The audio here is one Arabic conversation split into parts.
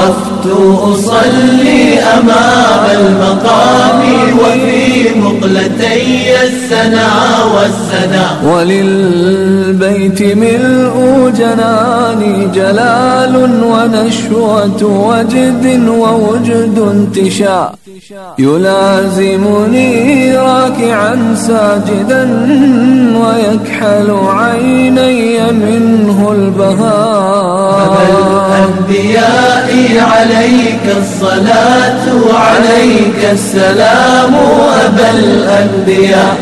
وقفت أصلي أمام المقام وفي مقلتي. السنا والسنا. وللبيت ملء جناني جلال ونشوة وجد ووجد انتشاء. يلازمني راكعا ساجدا ويكحل عيني منه البهاء. الأنبياء عليك الصلاة وعليك السلام أبا الأنبياء.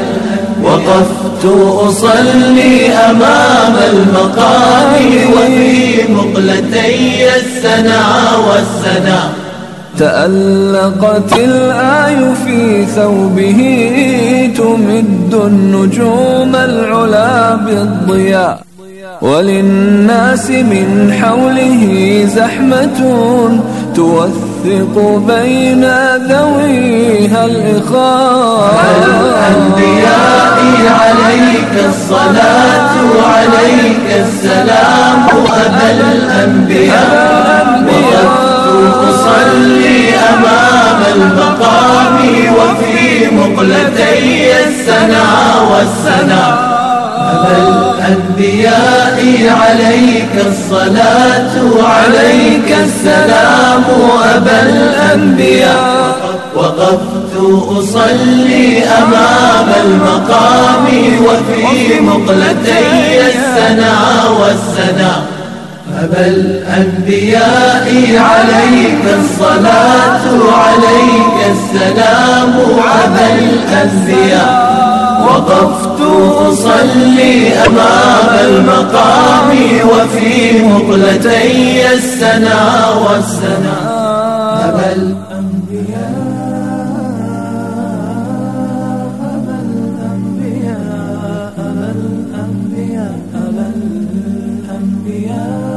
وقفت أصلي أمام المقام وفي مقلتي السنا والسنا. تألقت الآي في ثوبه تمد النجوم العلا بالضياء. وللناس من حوله زحمة توثق بين ذويها الإخاء. الأنبياء عليك الصلاة وعليك السلام أبا الأنبياء وقفت أصلي أمام المقام وفي مقلتي السنا والسنا أبا الأنبياء عليك الصلاة وعليك السلام أبا الأنبياء. أصلي أمام المقام وفي مقلتي السنا والسنا أبا الأنبياء عليك الصلاة وعليك السلام أبا الأنبياء وقفت أصلي أمام المقام وفي مقلتي السنا والسنا أبا الأنبياء.